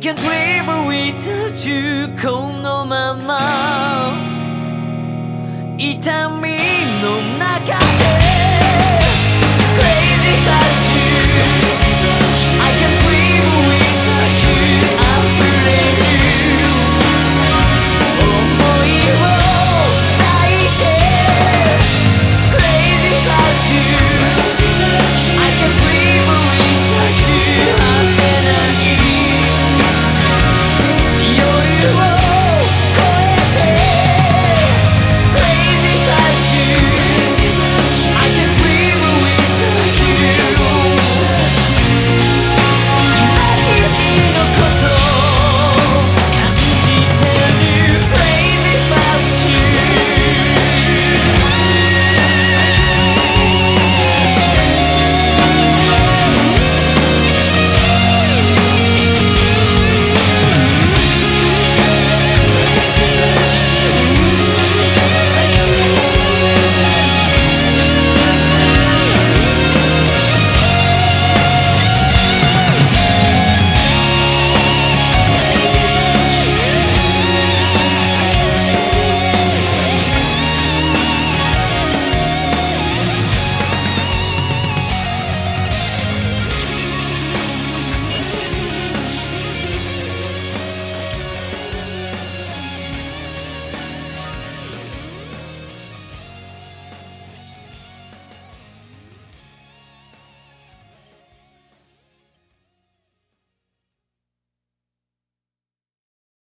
can't live without you このまま痛みの